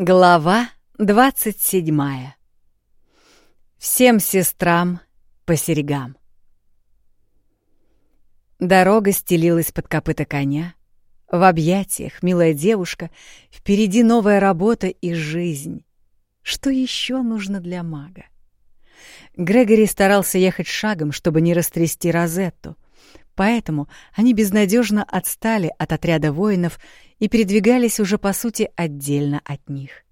Глава двадцать седьмая. Всем сестрам по серегам. Дорога стелилась под копыта коня. В объятиях милая девушка, впереди новая работа и жизнь. Что еще нужно для мага? Грегори старался ехать шагом, чтобы не растрясти Розетту — Поэтому они безнадежно отстали от отряда воинов и передвигались уже, по сути, отдельно от них.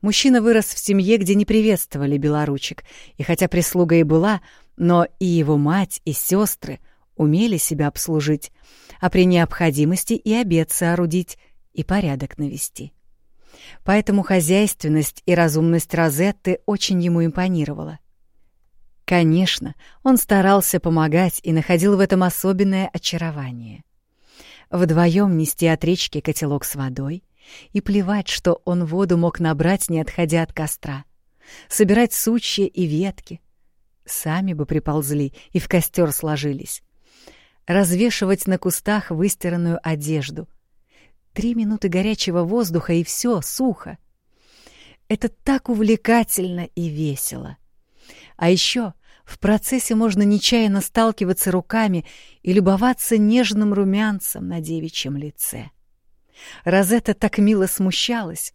Мужчина вырос в семье, где не приветствовали белоручек, и хотя прислуга и была, но и его мать, и сестры умели себя обслужить, а при необходимости и обед соорудить, и порядок навести. Поэтому хозяйственность и разумность Розетты очень ему импонировала. Конечно, он старался помогать и находил в этом особенное очарование. Вдвоем нести от речки котелок с водой и плевать, что он воду мог набрать, не отходя от костра, собирать сучья и ветки. Сами бы приползли и в костер сложились. Развешивать на кустах выстиранную одежду. Три минуты горячего воздуха и все сухо. Это так увлекательно и весело. А еще в процессе можно нечаянно сталкиваться руками и любоваться нежным румянцем на девичьем лице. Розетта так мило смущалась.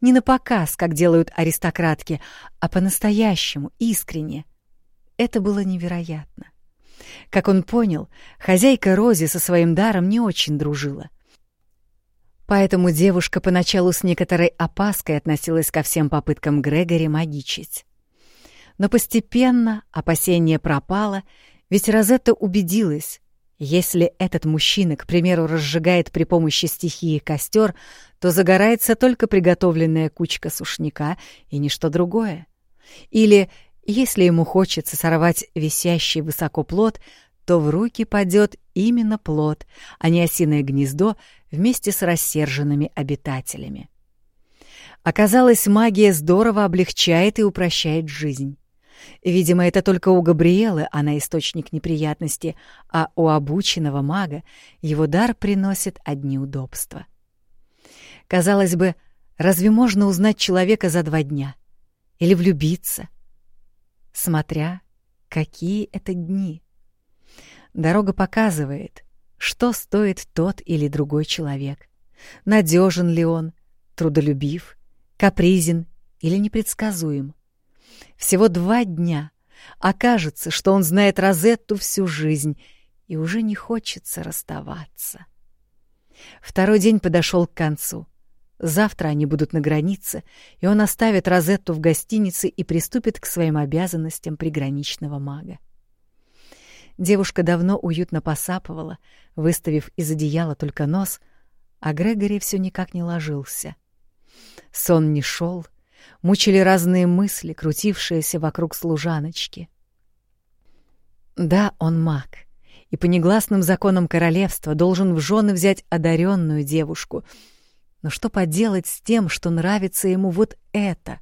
Не на показ, как делают аристократки, а по-настоящему, искренне. Это было невероятно. Как он понял, хозяйка Рози со своим даром не очень дружила. Поэтому девушка поначалу с некоторой опаской относилась ко всем попыткам Грегори магичить. Но постепенно опасение пропало, ведь Розетта убедилась, если этот мужчина, к примеру, разжигает при помощи стихии костер, то загорается только приготовленная кучка сушняка и ничто другое. Или, если ему хочется сорвать висящий высоко плод, то в руки падет именно плод, а не осиное гнездо вместе с рассерженными обитателями. Оказалось, магия здорово облегчает и упрощает жизнь. Видимо, это только у Габриэлы она источник неприятности, а у обученного мага его дар приносит одни удобства. Казалось бы, разве можно узнать человека за два дня? Или влюбиться? Смотря, какие это дни. Дорога показывает, что стоит тот или другой человек. Надежен ли он, трудолюбив, капризен или непредсказуем. Всего два дня. Окажется, что он знает Розетту всю жизнь, и уже не хочется расставаться. Второй день подошел к концу. Завтра они будут на границе, и он оставит Розетту в гостинице и приступит к своим обязанностям приграничного мага. Девушка давно уютно посапывала, выставив из одеяла только нос, а Грегори все никак не ложился. Сон не шел, мучили разные мысли, крутившиеся вокруг служаночки. Да, он маг, и по негласным законам королевства должен в жены взять одаренную девушку. Но что поделать с тем, что нравится ему вот это?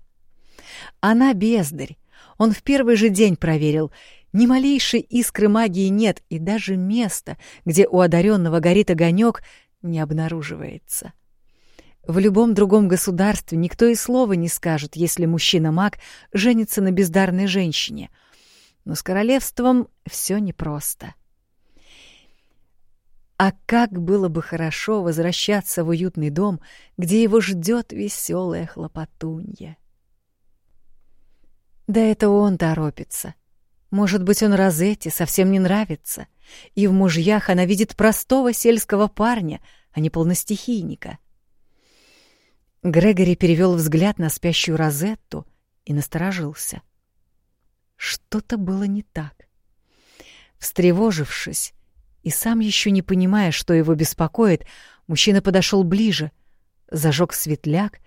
Она бездарь. Он в первый же день проверил. Ни малейшей искры магии нет, и даже место, где у одаренного горит огонек, не обнаруживается. — в любом другом государстве никто и слова не скажет, если мужчина-маг женится на бездарной женщине. Но с королевством все непросто. А как было бы хорошо возвращаться в уютный дом, где его ждет веселая хлопотунья. Да это он торопится. Может быть, он Розетти совсем не нравится, и в мужьях она видит простого сельского парня, а не полностихийника — Грегори перевел взгляд на спящую Розетту и насторожился. Что-то было не так. Встревожившись и сам еще не понимая, что его беспокоит, мужчина подошел ближе, зажег светляк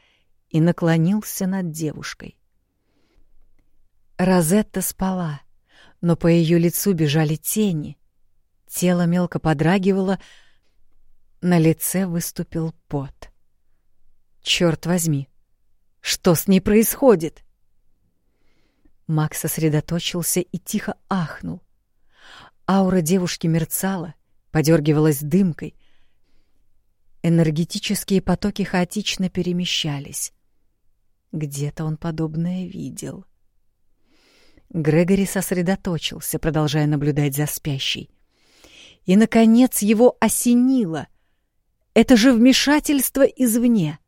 и наклонился над девушкой. Розетта спала, но по ее лицу бежали тени. Тело мелко подрагивало, на лице выступил пот. Черт возьми! Что с ней происходит? Макс сосредоточился и тихо ахнул. Аура девушки мерцала, подергивалась дымкой. Энергетические потоки хаотично перемещались. Где-то он подобное видел. Грегори сосредоточился, продолжая наблюдать за спящей. И, наконец, его осенило. Это же вмешательство извне.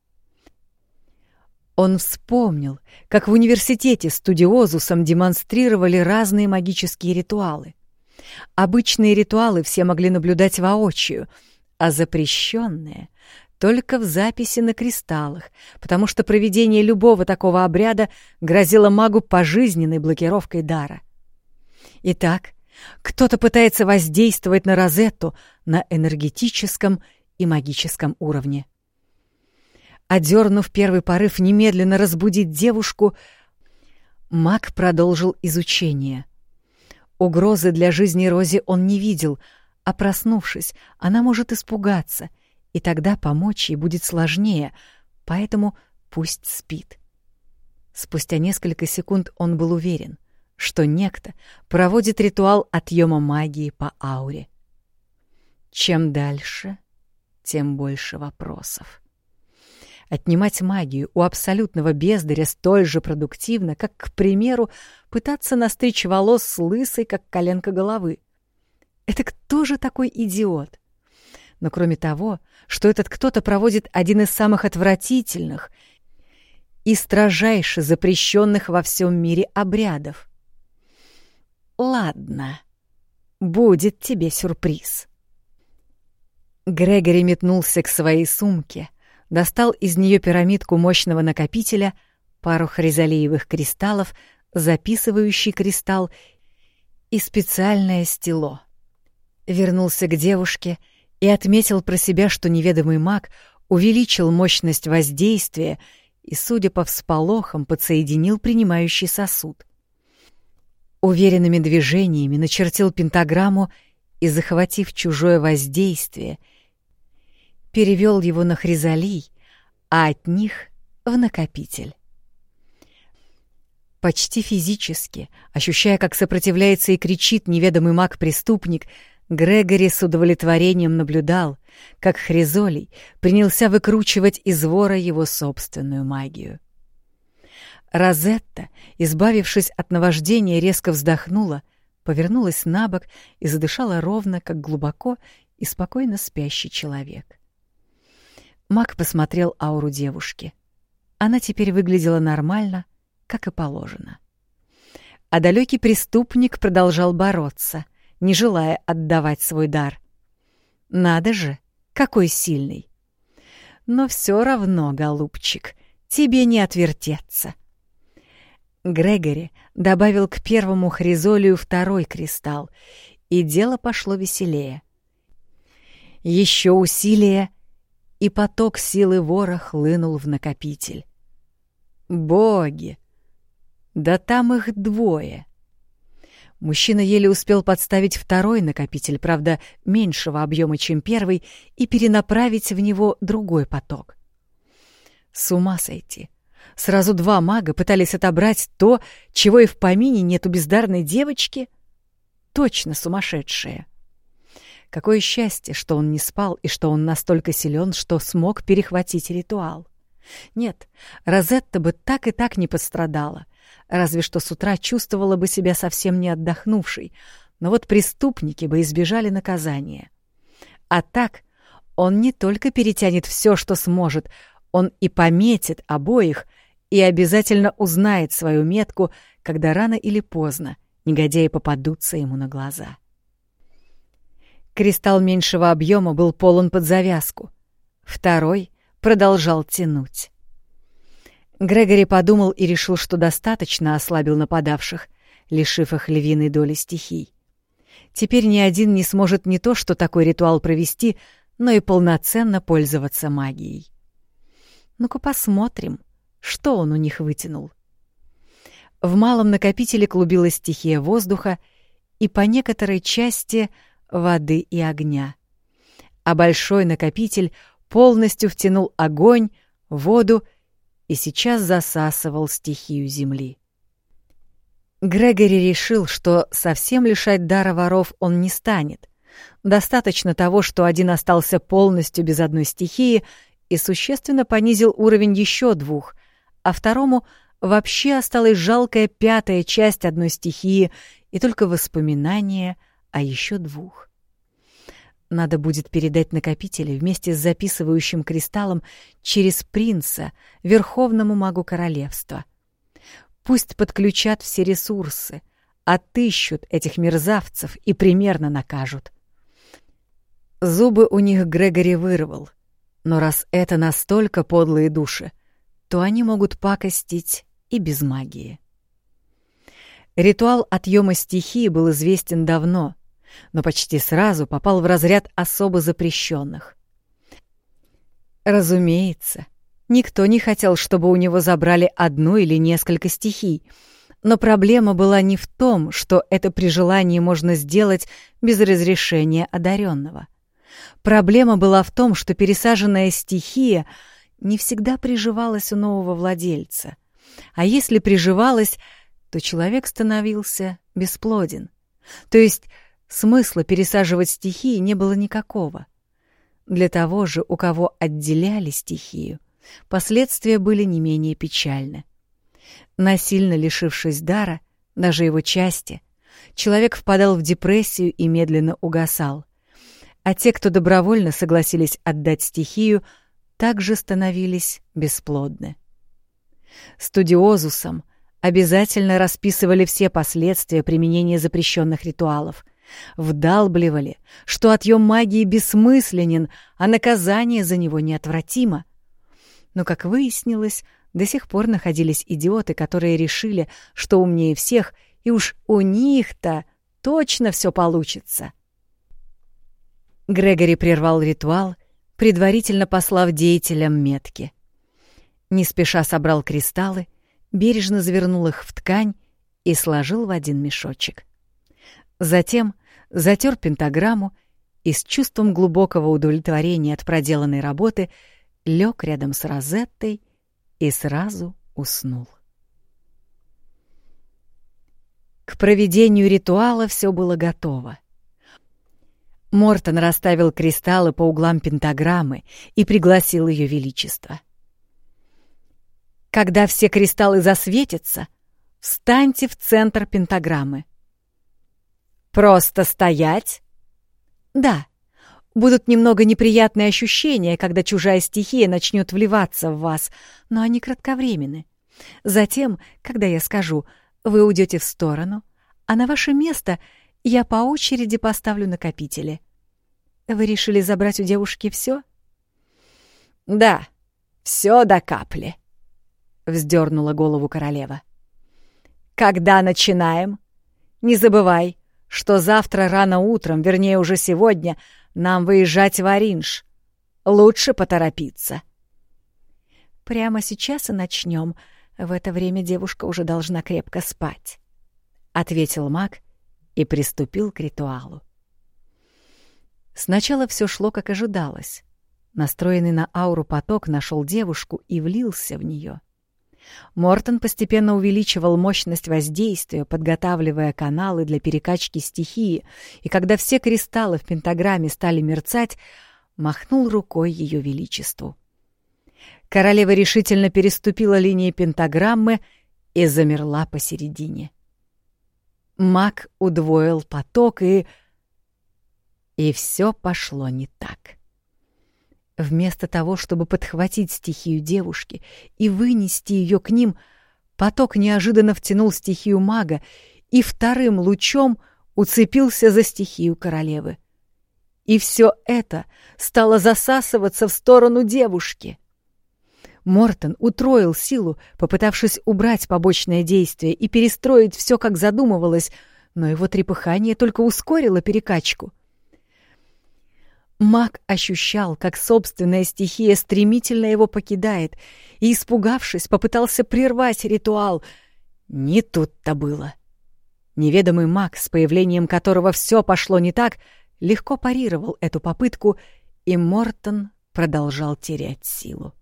Он вспомнил, как в университете студиозусом демонстрировали разные магические ритуалы. Обычные ритуалы все могли наблюдать воочию, а запрещенные — только в записи на кристаллах, потому что проведение любого такого обряда грозило магу пожизненной блокировкой дара. Итак, кто-то пытается воздействовать на Розетту на энергетическом и магическом уровне. Одернув первый порыв немедленно разбудить девушку, маг продолжил изучение. Угрозы для жизни Рози он не видел, а проснувшись, она может испугаться, и тогда помочь ей будет сложнее, поэтому пусть спит. Спустя несколько секунд он был уверен — что некто проводит ритуал отъема магии по ауре. Чем дальше, тем больше вопросов. Отнимать магию у абсолютного бездаря столь же продуктивно, как, к примеру, пытаться настричь волос с лысой, как коленка головы. Это кто же такой идиот? Но кроме того, что этот кто-то проводит один из самых отвратительных и строжайше запрещенных во всем мире обрядов. Ладно, будет тебе сюрприз. Грегори метнулся к своей сумке, достал из нее пирамидку мощного накопителя, пару хризалиевых кристаллов, записывающий кристалл и специальное стело. Вернулся к девушке и отметил про себя, что неведомый маг увеличил мощность воздействия и, судя по всполохам, подсоединил принимающий сосуд. Уверенными движениями начертил пентаграмму и, захватив чужое воздействие, перевел его на хризалий, а от них — в накопитель. Почти физически, ощущая, как сопротивляется и кричит неведомый маг-преступник, Грегори с удовлетворением наблюдал, как Хризолий принялся выкручивать из вора его собственную магию. Розетта, избавившись от наваждения, резко вздохнула, повернулась на бок и задышала ровно, как глубоко и спокойно спящий человек. Мак посмотрел ауру девушки. Она теперь выглядела нормально, как и положено. А далекий преступник продолжал бороться, не желая отдавать свой дар. Надо же, какой сильный! Но все равно, голубчик, тебе не отвертеться. Грегори добавил к первому хризолию второй кристалл, и дело пошло веселее. Еще усилие, и поток силы вора хлынул в накопитель. Боги! Да там их двое! Мужчина еле успел подставить второй накопитель, правда, меньшего объема, чем первый, и перенаправить в него другой поток. С ума сойти! Сразу два мага пытались отобрать то, чего и в помине нет у бездарной девочки. Точно сумасшедшие. Какое счастье, что он не спал и что он настолько силен, что смог перехватить ритуал. Нет, Розетта бы так и так не пострадала, разве что с утра чувствовала бы себя совсем не отдохнувшей, но вот преступники бы избежали наказания. А так он не только перетянет все, что сможет, он и пометит обоих — и обязательно узнает свою метку, когда рано или поздно негодяи попадутся ему на глаза. Кристалл меньшего объема был полон под завязку. Второй продолжал тянуть. Грегори подумал и решил, что достаточно ослабил нападавших, лишив их львиной доли стихий. Теперь ни один не сможет не то что такой ритуал провести, но и полноценно пользоваться магией. Ну-ка посмотрим, что он у них вытянул? В малом накопителе клубилась стихия воздуха и по некоторой части воды и огня. А большой накопитель полностью втянул огонь, воду и сейчас засасывал стихию земли. Грегори решил, что совсем лишать дара воров он не станет, Достаточно того, что один остался полностью без одной стихии и существенно понизил уровень еще двух, а второму вообще осталась жалкая пятая часть одной стихии и только воспоминания о еще двух. Надо будет передать накопители вместе с записывающим кристаллом через принца, верховному магу королевства. Пусть подключат все ресурсы, отыщут этих мерзавцев и примерно накажут. Зубы у них Грегори вырвал, но раз это настолько подлые души, то они могут пакостить и без магии. Ритуал отъема стихии был известен давно, но почти сразу попал в разряд особо запрещенных. Разумеется, никто не хотел, чтобы у него забрали одну или несколько стихий, но проблема была не в том, что это при желании можно сделать без разрешения одаренного. Проблема была в том, что пересаженная стихия не всегда приживалась у нового владельца. А если приживалась, то человек становился бесплоден. То есть Смысла пересаживать стихии не было никакого. Для того же, у кого отделяли стихию, последствия были не менее печальны. Насильно лишившись дара, даже его части, человек впадал в депрессию и медленно угасал. А те, кто добровольно согласились отдать стихию, также становились бесплодны. Студиозусам обязательно расписывали все последствия применения запрещенных ритуалов — Вдалбливали, что отъем магии бессмысленен, а наказание за него неотвратимо. Но, как выяснилось, до сих пор находились идиоты, которые решили, что умнее всех, и уж у них-то точно все получится. Грегори прервал ритуал, предварительно послав деятелям метки. Не спеша собрал кристаллы, бережно завернул их в ткань и сложил в один мешочек. Затем затер пентаграмму и с чувством глубокого удовлетворения от проделанной работы лег рядом с Розеттой и сразу уснул. К проведению ритуала все было готово. Мортон расставил кристаллы по углам пентаграммы и пригласил Ее Величество. «Когда все кристаллы засветятся, встаньте в центр пентаграммы. Просто стоять? Да. Будут немного неприятные ощущения, когда чужая стихия начнет вливаться в вас, но они кратковременны. Затем, когда я скажу, вы уйдете в сторону, а на ваше место я по очереди поставлю накопители. Вы решили забрать у девушки все? Да, все до капли, вздернула голову королева. Когда начинаем? Не забывай, что завтра рано утром, вернее, уже сегодня, нам выезжать в Оринж. Лучше поторопиться. Прямо сейчас и начнем. В это время девушка уже должна крепко спать, — ответил маг и приступил к ритуалу. Сначала все шло, как ожидалось. Настроенный на ауру поток нашел девушку и влился в нее. Мортон постепенно увеличивал мощность воздействия, подготавливая каналы для перекачки стихии, и когда все кристаллы в пентаграмме стали мерцать, махнул рукой Ее Величеству. Королева решительно переступила линии пентаграммы и замерла посередине. Маг удвоил поток, и... И все пошло не так. Вместо того, чтобы подхватить стихию девушки и вынести ее к ним, поток неожиданно втянул стихию мага и вторым лучом уцепился за стихию королевы. И все это стало засасываться в сторону девушки. Мортон утроил силу, попытавшись убрать побочное действие и перестроить все, как задумывалось, но его трепыхание только ускорило перекачку — Маг ощущал, как собственная стихия стремительно его покидает, и, испугавшись, попытался прервать ритуал. Не тут-то было. Неведомый маг, с появлением которого все пошло не так, легко парировал эту попытку, и Мортон продолжал терять силу.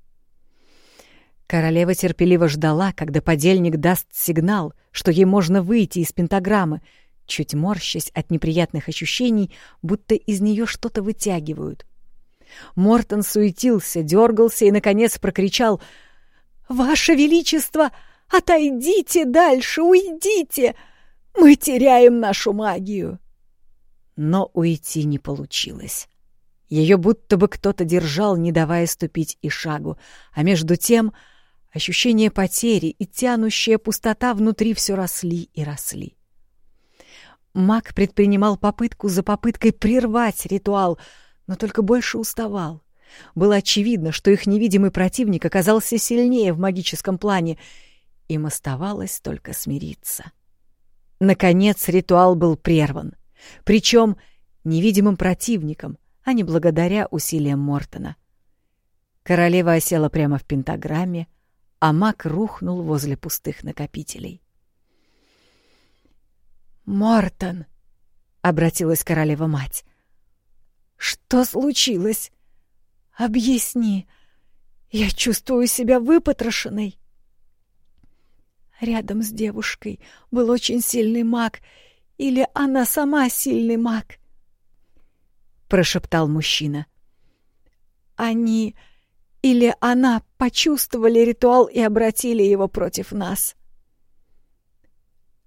Королева терпеливо ждала, когда подельник даст сигнал, что ей можно выйти из пентаграммы, чуть морщась от неприятных ощущений, будто из нее что-то вытягивают. Мортон суетился, дергался и, наконец, прокричал «Ваше Величество, отойдите дальше, уйдите! Мы теряем нашу магию!» Но уйти не получилось. Ее будто бы кто-то держал, не давая ступить и шагу, а между тем ощущение потери и тянущая пустота внутри все росли и росли. Маг предпринимал попытку за попыткой прервать ритуал, но только больше уставал. Было очевидно, что их невидимый противник оказался сильнее в магическом плане. Им оставалось только смириться. Наконец ритуал был прерван. Причем невидимым противником — а не благодаря усилиям Мортона. Королева осела прямо в пентаграмме, а маг рухнул возле пустых накопителей. «Мортон!» — обратилась королева-мать. «Что случилось? Объясни. Я чувствую себя выпотрошенной». Рядом с девушкой был очень сильный маг, или она сама сильный маг —— прошептал мужчина. «Они или она почувствовали ритуал и обратили его против нас».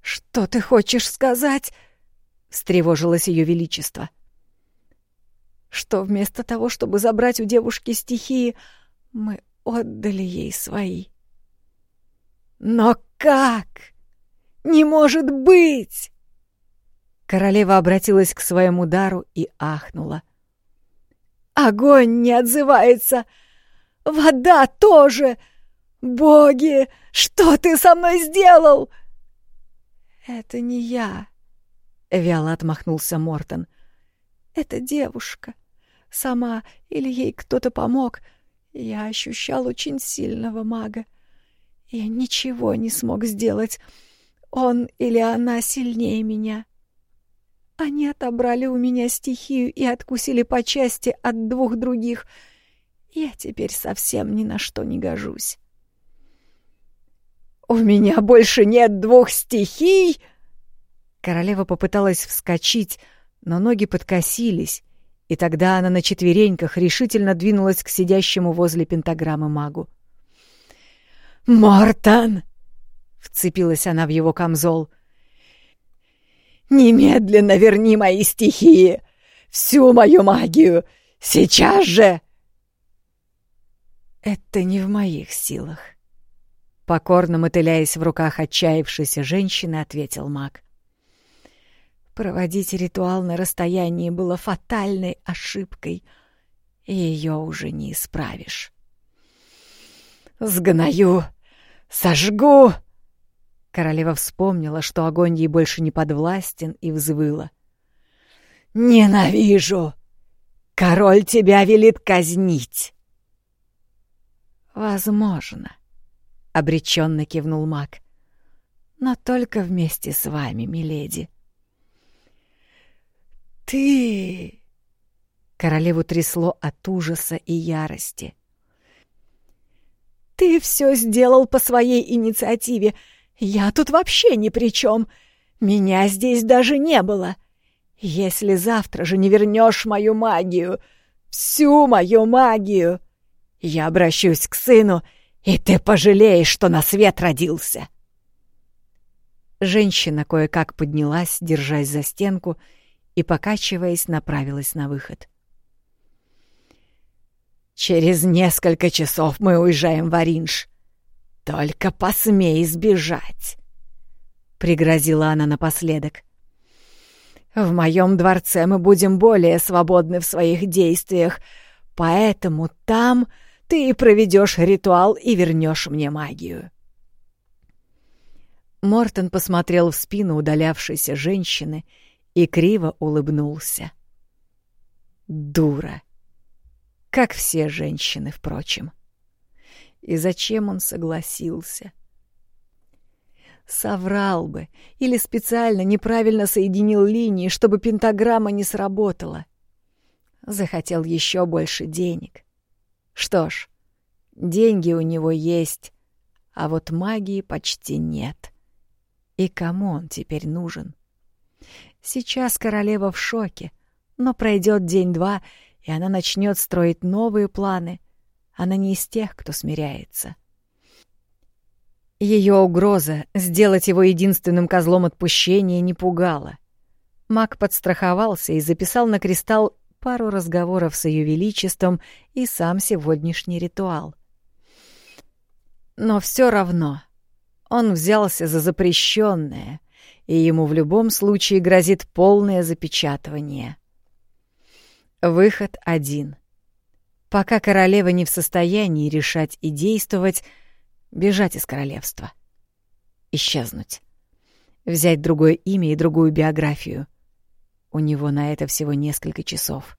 «Что ты хочешь сказать?» — встревожилось ее величество. «Что вместо того, чтобы забрать у девушки стихии, мы отдали ей свои». «Но как? Не может быть!» Королева обратилась к своему дару и ахнула. «Огонь не отзывается! Вода тоже! Боги, что ты со мной сделал?» «Это не я», — вяло отмахнулся Мортон. «Это девушка. Сама или ей кто-то помог. Я ощущал очень сильного мага. Я ничего не смог сделать. Он или она сильнее меня». Они отобрали у меня стихию и откусили по части от двух других. Я теперь совсем ни на что не гожусь. «У меня больше нет двух стихий!» Королева попыталась вскочить, но ноги подкосились, и тогда она на четвереньках решительно двинулась к сидящему возле пентаграммы магу. «Мортон!» — вцепилась она в его камзол — Немедленно верни мои стихии! Всю мою магию! Сейчас же!» «Это не в моих силах», — покорно мотыляясь в руках отчаявшейся женщины, ответил маг. «Проводить ритуал на расстоянии было фатальной ошибкой, и ее уже не исправишь». «Сгною! Сожгу!» Королева вспомнила, что огонь ей больше не подвластен, и взвыла. «Ненавижу! Король тебя велит казнить!» «Возможно», — обреченно кивнул маг. «Но только вместе с вами, миледи». «Ты...» Королеву трясло от ужаса и ярости. «Ты все сделал по своей инициативе!» Я тут вообще ни при чем. Меня здесь даже не было. Если завтра же не вернешь мою магию, всю мою магию, я обращусь к сыну, и ты пожалеешь, что на свет родился. Женщина кое-как поднялась, держась за стенку, и, покачиваясь, направилась на выход. «Через несколько часов мы уезжаем в Оринж. «Только посмей сбежать!» — пригрозила она напоследок. «В моем дворце мы будем более свободны в своих действиях, поэтому там ты проведешь ритуал и вернешь мне магию». Мортон посмотрел в спину удалявшейся женщины и криво улыбнулся. «Дура!» Как все женщины, впрочем. — и зачем он согласился? Соврал бы или специально неправильно соединил линии, чтобы пентаграмма не сработала. Захотел еще больше денег. Что ж, деньги у него есть, а вот магии почти нет. И кому он теперь нужен? Сейчас королева в шоке, но пройдет день-два, и она начнет строить новые планы. Она не из тех, кто смиряется. Ее угроза сделать его единственным козлом отпущения не пугала. Маг подстраховался и записал на кристалл пару разговоров с Ее Величеством и сам сегодняшний ритуал. Но все равно он взялся за запрещенное, и ему в любом случае грозит полное запечатывание. Выход один. Пока королева не в состоянии решать и действовать, бежать из королевства. Исчезнуть. Взять другое имя и другую биографию. У него на это всего несколько часов.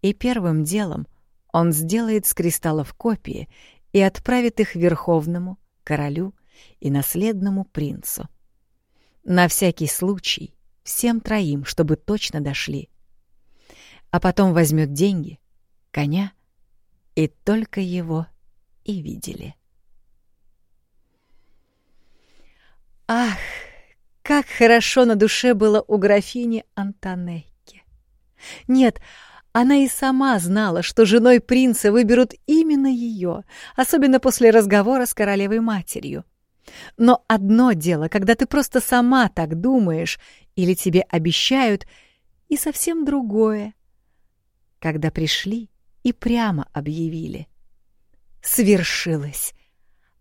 И первым делом он сделает с кристаллов копии и отправит их верховному, королю и наследному принцу. На всякий случай всем троим, чтобы точно дошли. А потом возьмет деньги, коня, и только его и видели. Ах, как хорошо на душе было у графини Антонекки. Нет, она и сама знала, что женой принца выберут именно ее, особенно после разговора с королевой-матерью. Но одно дело, когда ты просто сама так думаешь или тебе обещают, и совсем другое, когда пришли и прямо объявили. Свершилось.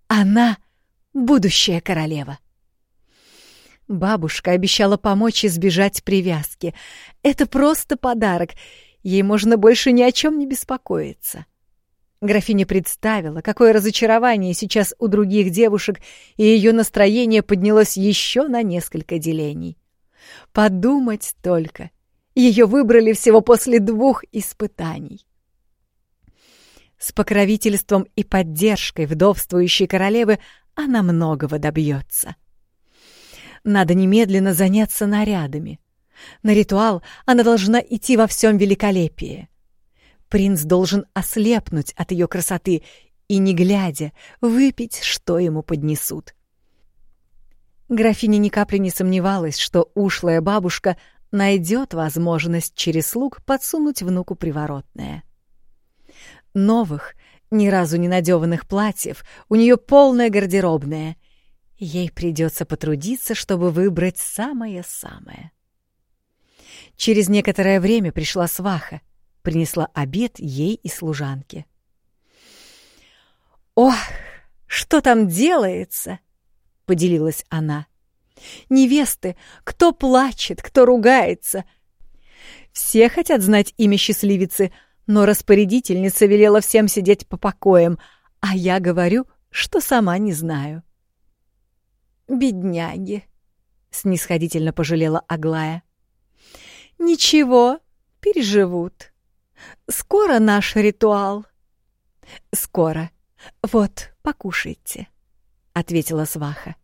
Она — будущая королева. Бабушка обещала помочь избежать привязки. Это просто подарок. Ей можно больше ни о чем не беспокоиться. Графиня представила, какое разочарование сейчас у других девушек, и ее настроение поднялось еще на несколько делений. Подумать только. Ее выбрали всего после двух испытаний. С покровительством и поддержкой вдовствующей королевы она многого добьется. Надо немедленно заняться нарядами. На ритуал она должна идти во всем великолепии. Принц должен ослепнуть от ее красоты и, не глядя, выпить, что ему поднесут. Графиня ни капли не сомневалась, что ушлая бабушка найдет возможность через слуг подсунуть внуку приворотное. Новых, ни разу не надеванных платьев у нее полная гардеробная — Ей придется потрудиться, чтобы выбрать самое-самое. Через некоторое время пришла сваха, принесла обед ей и служанке. «Ох, что там делается?» — поделилась она. «Невесты, кто плачет, кто ругается. Все хотят знать имя счастливицы, но распорядительница велела всем сидеть по покоям, а я говорю, что сама не знаю». «Бедняги!» — снисходительно пожалела Аглая. «Ничего, переживут. Скоро наш ритуал». «Скоро. Вот, покушайте», — ответила сваха.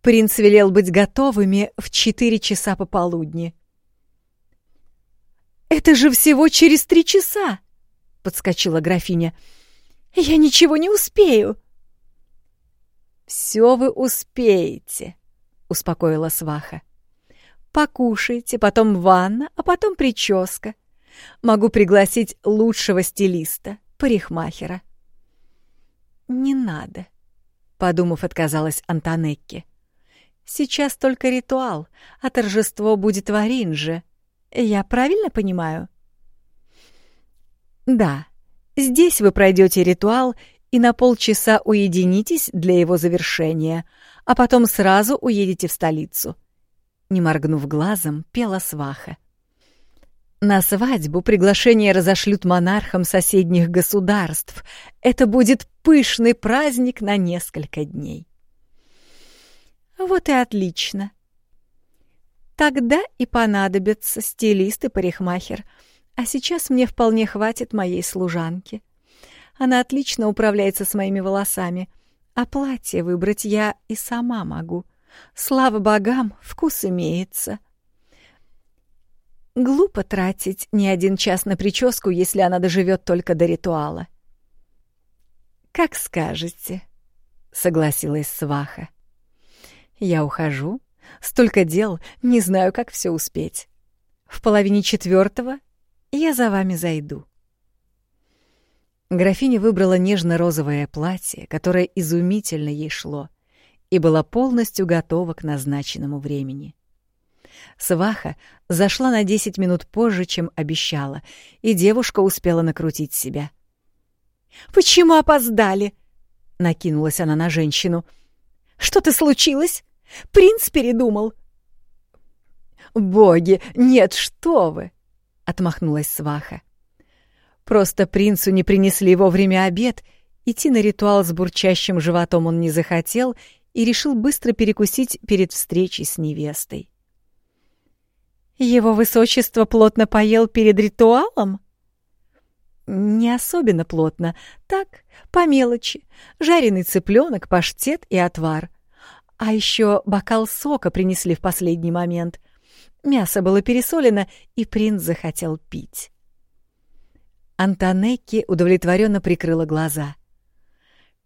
Принц велел быть готовыми в четыре часа пополудни. «Это же всего через три часа!» — подскочила графиня. «Я ничего не успею!» «Все вы успеете», — успокоила сваха. «Покушайте, потом ванна, а потом прическа. Могу пригласить лучшего стилиста, парикмахера». «Не надо», — подумав, отказалась Антонекки. «Сейчас только ритуал, а торжество будет в Оринже. Я правильно понимаю?» «Да, здесь вы пройдете ритуал и на полчаса уединитесь для его завершения, а потом сразу уедете в столицу. Не моргнув глазом, пела сваха. На свадьбу приглашение разошлют монархам соседних государств. Это будет пышный праздник на несколько дней. Вот и отлично. Тогда и понадобятся стилист и парикмахер. А сейчас мне вполне хватит моей служанки. Она отлично управляется с моими волосами. А платье выбрать я и сама могу. Слава богам, вкус имеется. Глупо тратить не один час на прическу, если она доживет только до ритуала. «Как скажете», — согласилась сваха. «Я ухожу, Столько дел, не знаю, как все успеть. В половине четвертого я за вами зайду. Графиня выбрала нежно-розовое платье, которое изумительно ей шло, и была полностью готова к назначенному времени. Сваха зашла на десять минут позже, чем обещала, и девушка успела накрутить себя. «Почему опоздали?» — накинулась она на женщину. «Что-то случилось? Принц передумал». «Боги, нет, что вы!» — отмахнулась сваха. «Просто принцу не принесли вовремя обед, идти на ритуал с бурчащим животом он не захотел и решил быстро перекусить перед встречей с невестой». «Его высочество плотно поел перед ритуалом?» «Не особенно плотно. Так, по мелочи. Жареный цыпленок, паштет и отвар. А еще бокал сока принесли в последний момент. Мясо было пересолено, и принц захотел пить. Антонекки удовлетворенно прикрыла глаза.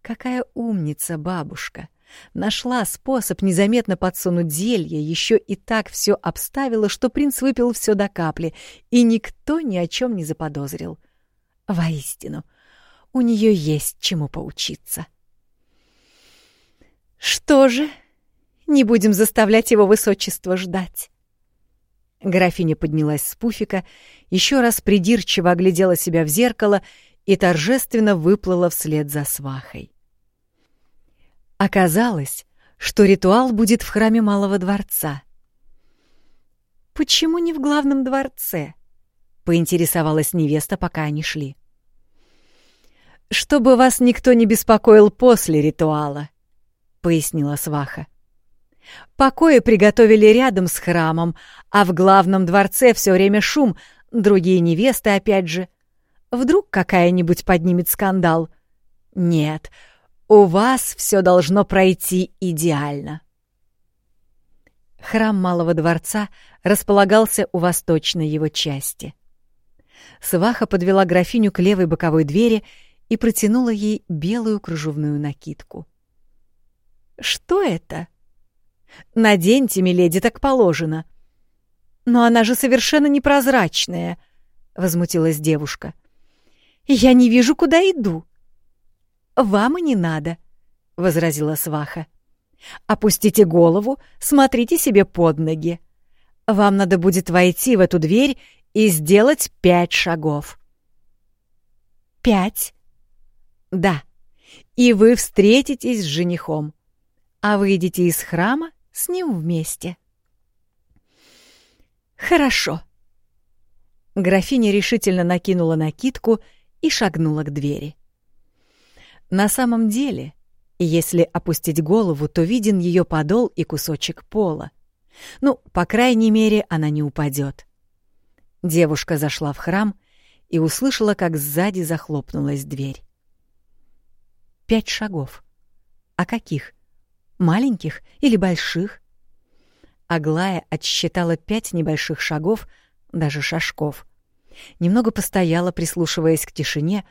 Какая умница бабушка! Нашла способ незаметно подсунуть зелье, еще и так все обставила, что принц выпил все до капли, и никто ни о чем не заподозрил. Воистину, у нее есть чему поучиться. Что же, не будем заставлять его высочество ждать. Графиня поднялась с пуфика, еще раз придирчиво оглядела себя в зеркало и торжественно выплыла вслед за свахой. Оказалось, что ритуал будет в храме Малого дворца. «Почему не в главном дворце?» — поинтересовалась невеста, пока они шли. «Чтобы вас никто не беспокоил после ритуала», — пояснила сваха. Покои приготовили рядом с храмом, а в главном дворце все время шум, другие невесты опять же. Вдруг какая-нибудь поднимет скандал? Нет, у вас все должно пройти идеально. Храм Малого дворца располагался у восточной его части. Сваха подвела графиню к левой боковой двери и протянула ей белую кружевную накидку. «Что это?» Наденьте, миледи, так положено. Но она же совершенно непрозрачная, возмутилась девушка. Я не вижу, куда иду. Вам и не надо, возразила сваха. Опустите голову, смотрите себе под ноги. Вам надо будет войти в эту дверь и сделать пять шагов. Пять? Да. И вы встретитесь с женихом. А выйдете из храма с ним вместе. Хорошо. Графиня решительно накинула накидку и шагнула к двери. На самом деле, если опустить голову, то виден ее подол и кусочек пола. Ну, по крайней мере, она не упадет. Девушка зашла в храм и услышала, как сзади захлопнулась дверь. Пять шагов. А каких? Маленьких или больших? Аглая отсчитала пять небольших шагов, даже шажков. Немного постояла, прислушиваясь к тишине,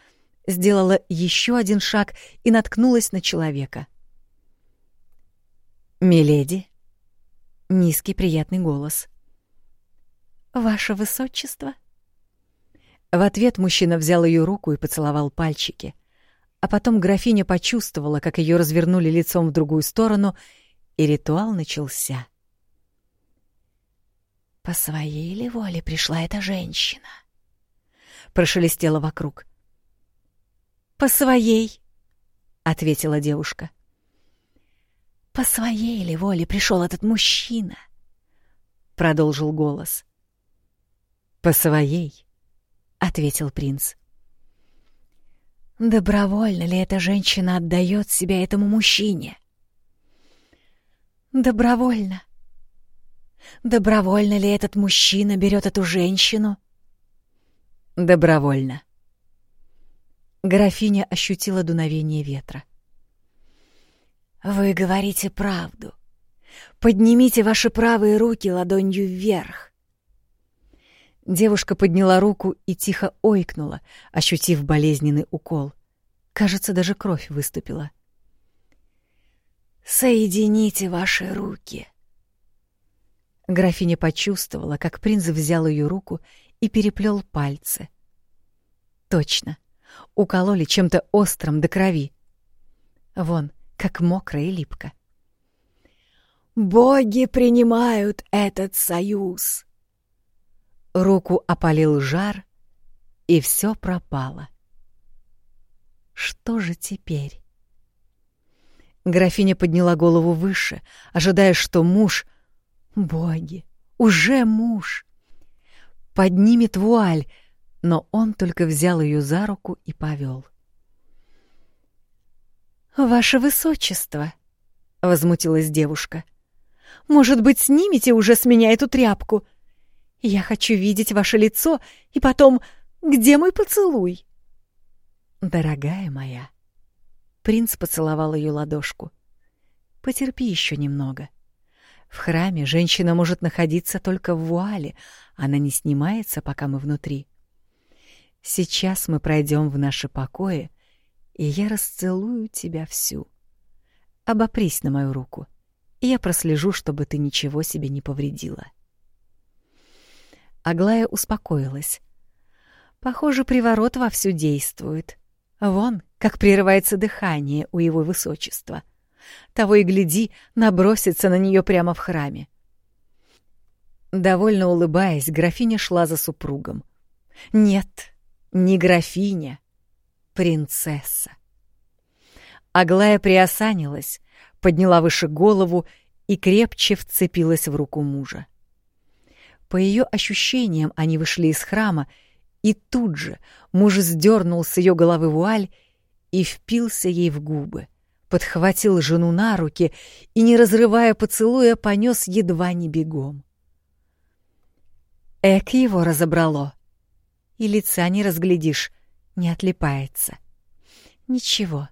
сделала еще один шаг и наткнулась на человека. «Миледи?» Низкий приятный голос. «Ваше высочество?» В ответ мужчина взял ее руку и поцеловал пальчики — а потом графиня почувствовала, как ее развернули лицом в другую сторону, и ритуал начался. «По своей ли воле пришла эта женщина?» Прошелестела вокруг. «По своей», — ответила девушка. «По своей ли воле пришел этот мужчина?» — продолжил голос. «По своей», — ответил принц. Добровольно ли эта женщина отдает себя этому мужчине? Добровольно. Добровольно ли этот мужчина берет эту женщину? Добровольно. Графиня ощутила дуновение ветра. Вы говорите правду. Поднимите ваши правые руки ладонью вверх. Девушка подняла руку и тихо ойкнула, ощутив болезненный укол. Кажется, даже кровь выступила. «Соедините ваши руки», Графиня почувствовала, как принц взял ее руку и переплел пальцы. Точно, укололи чем-то острым до крови. Вон, как мокрая и липко. «Боги принимают этот союз!» Руку опалил жар, и все пропало. Что же теперь? Графиня подняла голову выше, ожидая, что муж... Боги! Уже муж! Поднимет вуаль, но он только взял ее за руку и повел. «Ваше высочество!» — возмутилась девушка. «Может быть, снимете уже с меня эту тряпку? Я хочу видеть ваше лицо, и потом, где мой поцелуй?» «Дорогая моя!» Принц поцеловал ее ладошку. «Потерпи еще немного. В храме женщина может находиться только в вуале, она не снимается, пока мы внутри. Сейчас мы пройдем в наши покои, и я расцелую тебя всю. Обопрись на мою руку, и я прослежу, чтобы ты ничего себе не повредила». Аглая успокоилась. Похоже, приворот вовсю действует. Вон, как прерывается дыхание у его высочества. Того и гляди, набросится на нее прямо в храме. Довольно улыбаясь, графиня шла за супругом. Нет, не графиня, принцесса. Аглая приосанилась, подняла выше голову и крепче вцепилась в руку мужа. По ее ощущениям они вышли из храма и тут же муж сдернул с ее головы вуаль и впился ей в губы, подхватил жену на руки и, не разрывая поцелуя, понес едва не бегом. Эк его разобрало. И лица не разглядишь, не отлипается. Ничего,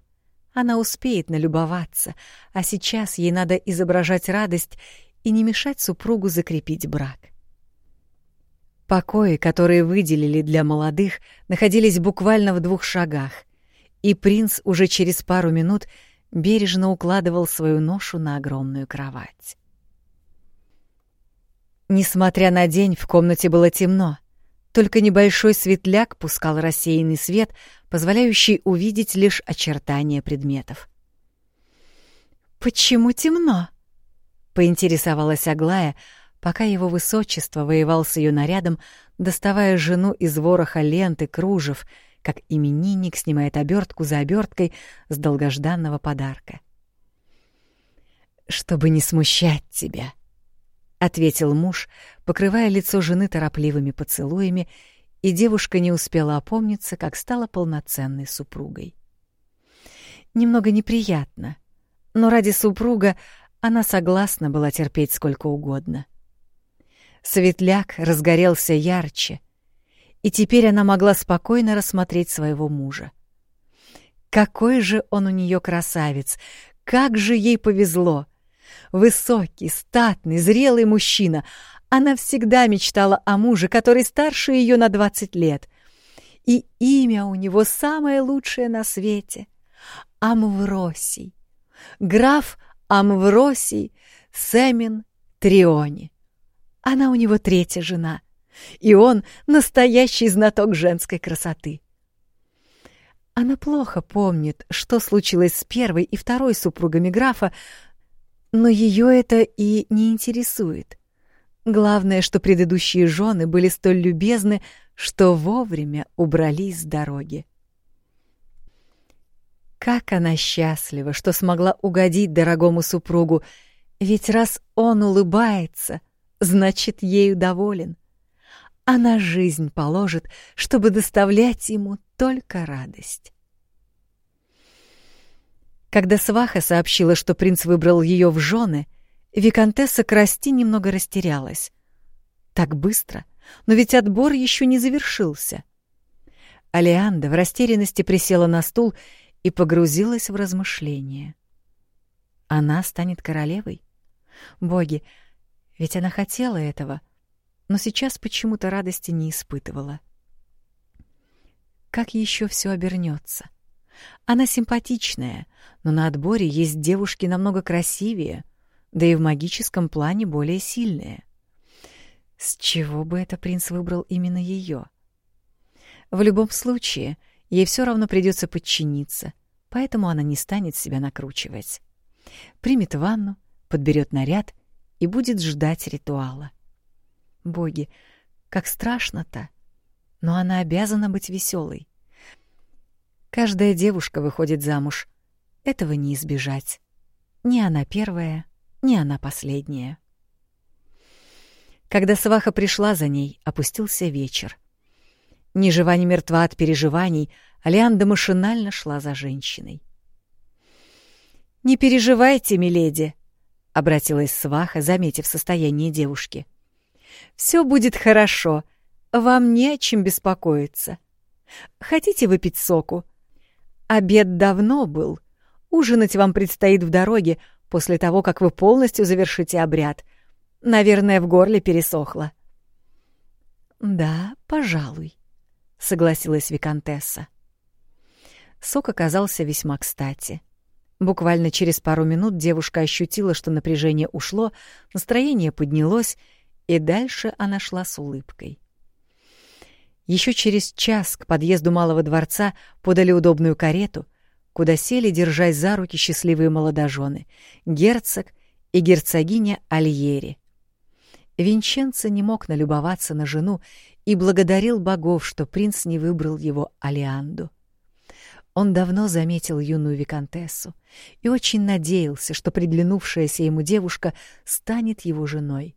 она успеет налюбоваться, а сейчас ей надо изображать радость и не мешать супругу закрепить брак. — Покои, которые выделили для молодых, находились буквально в двух шагах, и принц уже через пару минут бережно укладывал свою ношу на огромную кровать. Несмотря на день, в комнате было темно, только небольшой светляк пускал рассеянный свет, позволяющий увидеть лишь очертания предметов. «Почему темно?» — поинтересовалась Аглая, пока его высочество воевал с ее нарядом, доставая жену из вороха ленты, кружев, как именинник снимает обертку за оберткой с долгожданного подарка. «Чтобы не смущать тебя», — ответил муж, покрывая лицо жены торопливыми поцелуями, и девушка не успела опомниться, как стала полноценной супругой. Немного неприятно, но ради супруга она согласна была терпеть сколько угодно — Светляк разгорелся ярче, и теперь она могла спокойно рассмотреть своего мужа. Какой же он у нее красавец! Как же ей повезло! Высокий, статный, зрелый мужчина. Она всегда мечтала о муже, который старше ее на двадцать лет. И имя у него самое лучшее на свете — Амвросий. Граф Амвросий Семин Триони. Она у него третья жена, и он настоящий знаток женской красоты. Она плохо помнит, что случилось с первой и второй супругами графа, но ее это и не интересует. Главное, что предыдущие жены были столь любезны, что вовремя убрались с дороги. Как она счастлива, что смогла угодить дорогому супругу, ведь раз он улыбается, значит, ею доволен. Она жизнь положит, чтобы доставлять ему только радость. Когда сваха сообщила, что принц выбрал ее в жены, виконтесса Красти немного растерялась. Так быстро, но ведь отбор еще не завершился. Алианда в растерянности присела на стул и погрузилась в размышления. Она станет королевой? Боги, ведь она хотела этого, но сейчас почему-то радости не испытывала. Как еще все обернется? Она симпатичная, но на отборе есть девушки намного красивее, да и в магическом плане более сильные. С чего бы это принц выбрал именно ее? В любом случае, ей все равно придется подчиниться, поэтому она не станет себя накручивать. Примет ванну, подберет наряд и будет ждать ритуала. Боги, как страшно-то! Но она обязана быть веселой. Каждая девушка выходит замуж. Этого не избежать. Ни она первая, ни она последняя. Когда сваха пришла за ней, опустился вечер. Ни жива, ни мертва от переживаний, Алианда машинально шла за женщиной. «Не переживайте, миледи», — обратилась сваха, заметив состояние девушки. «Все будет хорошо, вам не о чем беспокоиться. Хотите выпить соку? Обед давно был. Ужинать вам предстоит в дороге после того, как вы полностью завершите обряд — Наверное, в горле пересохло. «Да, пожалуй», — согласилась виконтесса. Сок оказался весьма кстати. Буквально через пару минут девушка ощутила, что напряжение ушло, настроение поднялось, и дальше она шла с улыбкой. Еще через час к подъезду Малого дворца подали удобную карету, куда сели, держась за руки счастливые молодожены, герцог и герцогиня Альери. Винченцо не мог налюбоваться на жену и благодарил богов, что принц не выбрал его Алианду. Он давно заметил юную виконтессу и очень надеялся, что приглянувшаяся ему девушка станет его женой.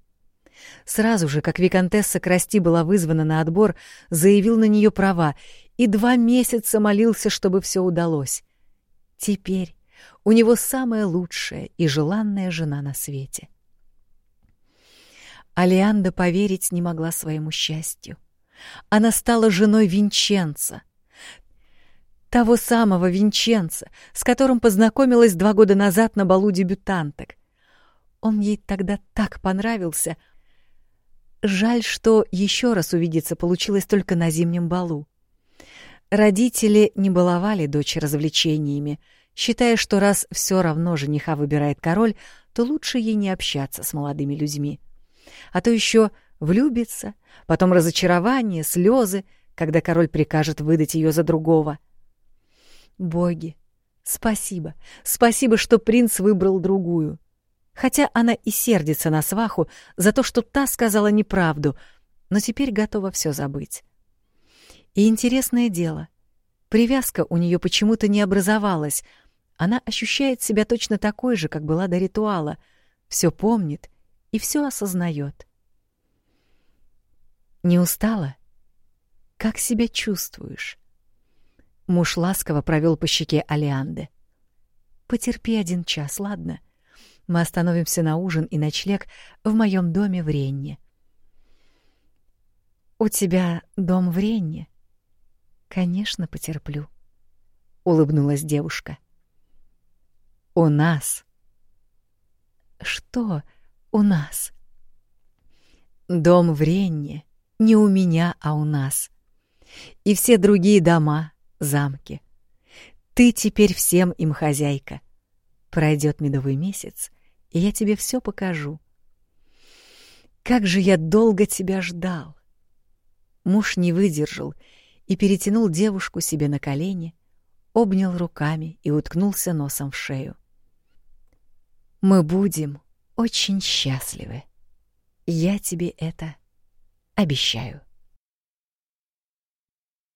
Сразу же, как виконтесса Красти была вызвана на отбор, заявил на нее права и два месяца молился, чтобы все удалось. Теперь у него самая лучшая и желанная жена на свете — Алианда поверить не могла своему счастью. Она стала женой Винченца. Того самого Винченца, с которым познакомилась два года назад на балу дебютанток. Он ей тогда так понравился. Жаль, что еще раз увидеться получилось только на зимнем балу. Родители не баловали дочь развлечениями, считая, что раз все равно жениха выбирает король, то лучше ей не общаться с молодыми людьми а то еще влюбится, потом разочарование, слезы, когда король прикажет выдать ее за другого. Боги, спасибо, спасибо, что принц выбрал другую. Хотя она и сердится на сваху за то, что та сказала неправду, но теперь готова все забыть. И интересное дело, привязка у нее почему-то не образовалась. Она ощущает себя точно такой же, как была до ритуала, все помнит и все осознает. Не устала? Как себя чувствуешь? Муж ласково провел по щеке Алианды. Потерпи один час, ладно? Мы остановимся на ужин и ночлег в моем доме в Ренне. У тебя дом в Ренне? Конечно, потерплю, улыбнулась девушка. У нас. Что? у нас. Дом в Ренне не у меня, а у нас. И все другие дома, замки. Ты теперь всем им хозяйка. Пройдет медовый месяц, и я тебе все покажу. Как же я долго тебя ждал. Муж не выдержал и перетянул девушку себе на колени, обнял руками и уткнулся носом в шею. Мы будем очень счастливы. Я тебе это обещаю.